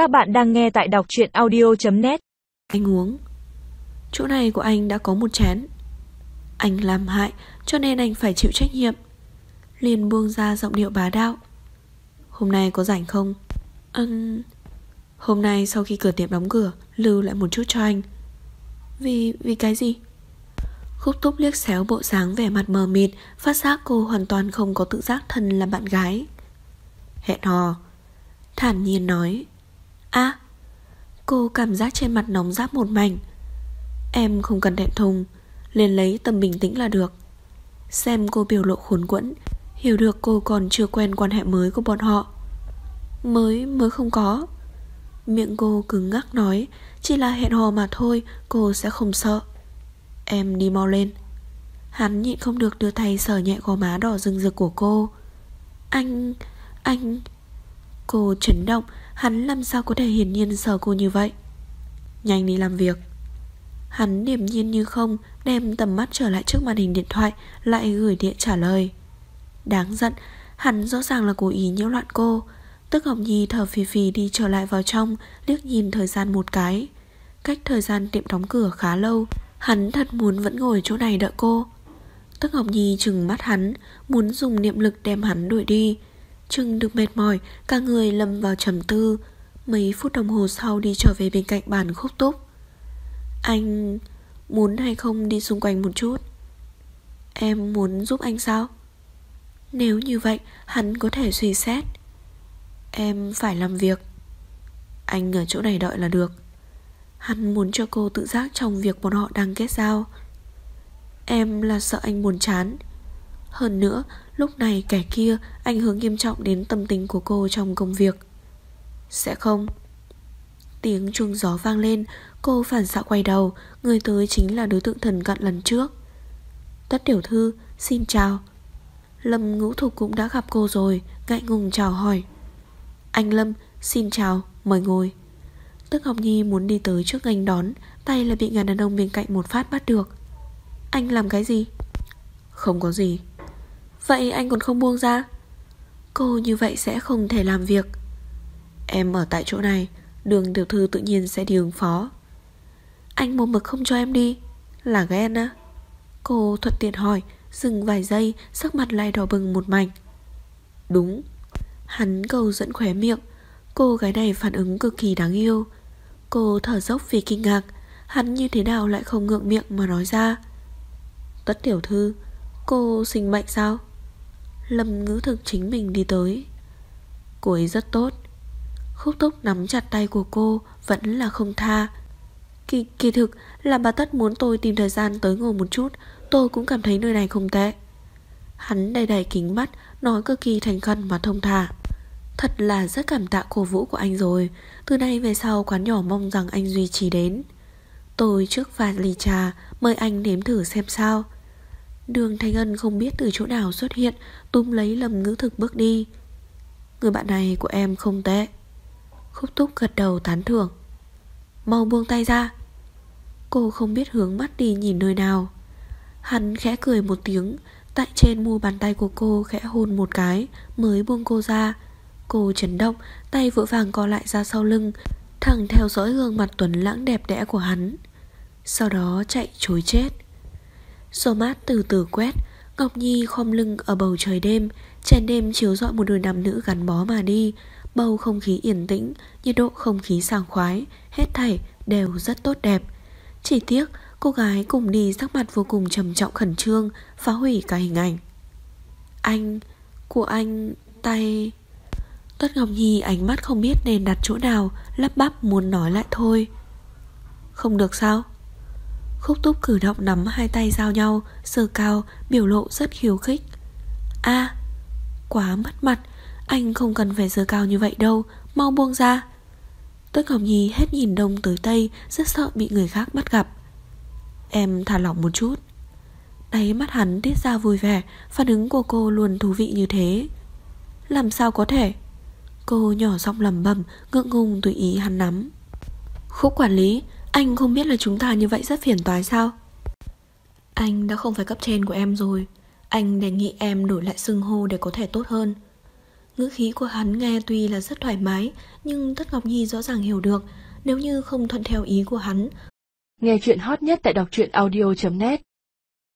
Các bạn đang nghe tại đọc chuyện audio.net Anh uống. Chỗ này của anh đã có một chén. Anh làm hại, cho nên anh phải chịu trách nhiệm. Liền buông ra giọng điệu bá đạo. Hôm nay có rảnh không? Ừm, Hôm nay sau khi cửa tiệm đóng cửa, Lưu lại một chút cho anh. Vì... vì cái gì? Khúc túc liếc xéo bộ dáng vẻ mặt mờ mịt, Phát giác cô hoàn toàn không có tự giác thân là bạn gái. Hẹn hò. Thản nhiên nói. À Cô cảm giác trên mặt nóng giáp một mảnh. Em không cần thẹn thùng liền lấy tâm bình tĩnh là được. Xem cô biểu lộ khốn quẫn Hiểu được cô còn chưa quen quan hệ mới của bọn họ. Mới, mới không có. Miệng cô cứng ngắc nói Chỉ là hẹn hò mà thôi Cô sẽ không sợ. Em đi mau lên. Hắn nhịn không được đưa tay sờ nhẹ gò má đỏ rừng rực của cô. Anh... anh... Cô chấn động, Hắn làm sao có thể hiển nhiên sờ cô như vậy? Nhanh đi làm việc. Hắn điềm nhiên như không, Đem tầm mắt trở lại trước màn hình điện thoại, Lại gửi điện trả lời. Đáng giận, Hắn rõ ràng là cố ý nhiễu loạn cô. Tức hồng Nhi thở phì phì đi trở lại vào trong, Liếc nhìn thời gian một cái. Cách thời gian tiệm đóng cửa khá lâu, Hắn thật muốn vẫn ngồi chỗ này đợi cô. Tức hồng Nhi chừng mắt hắn, Muốn dùng niệm lực đem hắn đuổi đi. Trừng được mệt mỏi, Cả người lầm vào trầm tư. Mấy phút đồng hồ sau đi trở về bên cạnh bàn khúc túc Anh muốn hay không đi xung quanh một chút? Em muốn giúp anh sao? Nếu như vậy, Hắn có thể suy xét. Em phải làm việc. Anh ở chỗ này đợi là được. Hắn muốn cho cô tự giác trong việc bọn họ đang kết giao. Em là sợ anh buồn chán. Hơn nữa Lúc này kẻ kia ảnh hưởng nghiêm trọng đến tâm tình của cô trong công việc. Sẽ không? Tiếng chuông gió vang lên, Cô phản xạ quay đầu, Người tới chính là đối tượng thần cận lần trước. Tất tiểu thư, Xin chào. Lâm ngũ thục cũng đã gặp cô rồi, Ngại ngùng chào hỏi. Anh Lâm, xin chào, mời ngồi. Tức Ngọc Nhi muốn đi tới trước anh đón, Tay lại bị người đàn ông bên cạnh một phát bắt được. Anh làm cái gì? Không có gì. Vậy anh còn không buông ra? Cô như vậy sẽ không thể làm việc. Em ở tại chỗ này, Đường tiểu thư tự nhiên sẽ đi ứng phó. Anh một mực không cho em đi, Là ghen á. Cô thuận tiện hỏi, Dừng vài giây, Sắc mặt lại đỏ bừng một mảnh. Đúng, Hắn cầu dẫn khóe miệng. Cô gái này phản ứng cực kỳ đáng yêu. Cô thở dốc vì kinh ngạc, Hắn như thế nào lại không ngượng miệng mà nói ra. Tất tiểu thư, Cô sinh bệnh sao? Lâm ngữ thực chính mình đi tới. Cô ấy rất tốt. Khúc túc nắm chặt tay của cô Vẫn là không tha. Kỳ, kỳ thực là bà Tất muốn tôi tìm thời gian tới ngồi một chút Tôi cũng cảm thấy nơi này không tệ. Hắn đầy đầy kính mắt Nói cực kỳ thành khẩn mà thông thả. Thật là rất cảm tạ cổ vũ của anh rồi Từ nay về sau quán nhỏ mong rằng anh duy trì đến. Tôi trước vài ly trà Mời anh nếm thử xem sao. Đường Thanh Ân không biết từ chỗ nào xuất hiện, Túm lấy lầm ngữ thực bước đi. Người bạn này của em không tệ. Khúc túc gật đầu tán thưởng. Mau buông tay ra. Cô không biết hướng mắt đi nhìn nơi nào. Hắn khẽ cười một tiếng, Tại trên mu bàn tay của cô khẽ hôn một cái, Mới buông cô ra. Cô chấn động, Tay vội vàng co lại ra sau lưng, Thẳng theo dõi gương mặt tuấn lãng đẹp đẽ của hắn. Sau đó chạy chối chết. Gió mát từ từ quét, Ngọc Nhi khom lưng ở bầu trời đêm, Chèn đêm chiếu rọi một đôi nam nữ gắn bó mà đi. Bầu không khí yên tĩnh, Nhiệt độ không khí sảng khoái, Hết thảy đều rất tốt đẹp. Chỉ tiếc, cô gái cùng đi sắc mặt vô cùng trầm trọng khẩn trương, Phá hủy cả hình ảnh. Anh, Của anh Tay. Tất Ngọc Nhi ánh mắt không biết nên đặt chỗ nào, Lắp bắp muốn nói lại thôi. Không được sao? Khúc túc cử động nắm hai tay giao nhau, Sờ cao, biểu lộ rất khiêu khích. A, Quá mất mặt. Anh không cần phải sờ cao như vậy đâu, Mau buông ra. Tất Ngọc Nhi hết nhìn đông tới tây, Rất sợ bị người khác bắt gặp. Em thả lỏng một chút. Đáy mắt hắn tiết ra vui vẻ, Phản ứng của cô luôn thú vị như thế. Làm sao có thể? Cô nhỏ giọng lầm bầm Ngượng ngùng tùy ý hắn nắm. Khúc quản lý anh không biết là chúng ta như vậy rất phiền toái sao? Anh đã không phải cấp trên của em rồi. Anh đề nghị em đổi lại xưng hô để có thể tốt hơn. Ngữ khí của hắn nghe tuy là rất thoải mái Nhưng Tất Ngọc Nhi rõ ràng hiểu được Nếu như không thuận theo ý của hắn. Nghe chuyện hot nhất tại đọc truyện audio.net